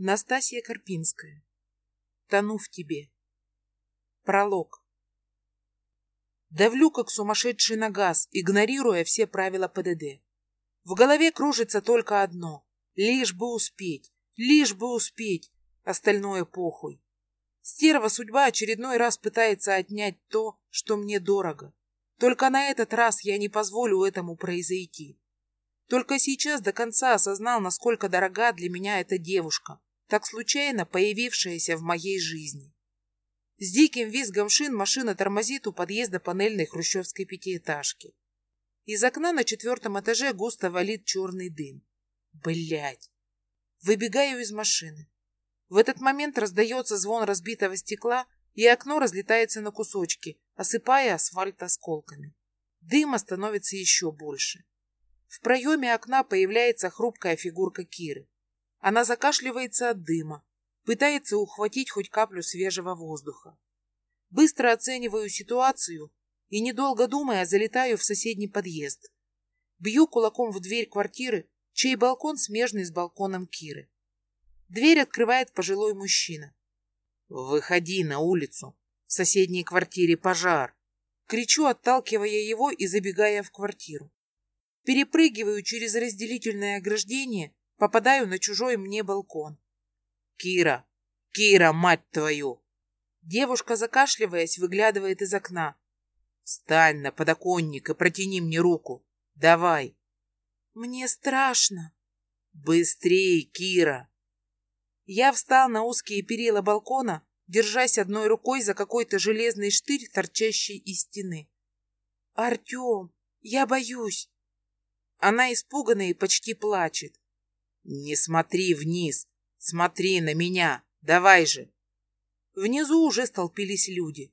Настасья Карпинская. Тону в тебе. Пролог. Давлю, как сумасшедший на газ, игнорируя все правила ПДД. В голове кружится только одно. Лишь бы успеть, лишь бы успеть. Остальное похуй. Стерва судьба очередной раз пытается отнять то, что мне дорого. Только на этот раз я не позволю этому произойти. Только сейчас до конца осознал, насколько дорога для меня эта девушка, так случайно появившаяся в моей жизни. С диким визгом шин машина тормозит у подъезда панельной хрущевской пятиэтажки. Из окна на четвертом этаже густо валит черный дым. Блять! Выбегаю из машины. В этот момент раздается звон разбитого стекла, и окно разлетается на кусочки, осыпая асфальт осколками. Дыма становится еще больше. В проеме окна появляется хрупкая фигурка Киры. Она закашливается от дыма, пытается ухватить хоть каплю свежего воздуха. Быстро оцениваю ситуацию и, недолго думая, залетаю в соседний подъезд. Бью кулаком в дверь квартиры, чей балкон смежный с балконом Киры. Дверь открывает пожилой мужчина. «Выходи на улицу. В соседней квартире пожар!» Кричу, отталкивая его и забегая в квартиру. Перепрыгиваю через разделительное ограждение Попадаю на чужой мне балкон. «Кира! Кира, мать твою!» Девушка, закашливаясь, выглядывает из окна. «Встань на подоконник и протяни мне руку. Давай!» «Мне страшно!» «Быстрей, Кира!» Я встал на узкие перила балкона, держась одной рукой за какой-то железный штырь, торчащий из стены. «Артем, я боюсь!» Она испугана и почти плачет. «Не смотри вниз! Смотри на меня! Давай же!» Внизу уже столпились люди.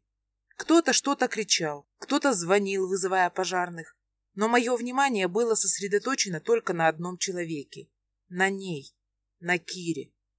Кто-то что-то кричал, кто-то звонил, вызывая пожарных. Но мое внимание было сосредоточено только на одном человеке. На ней. На Кире.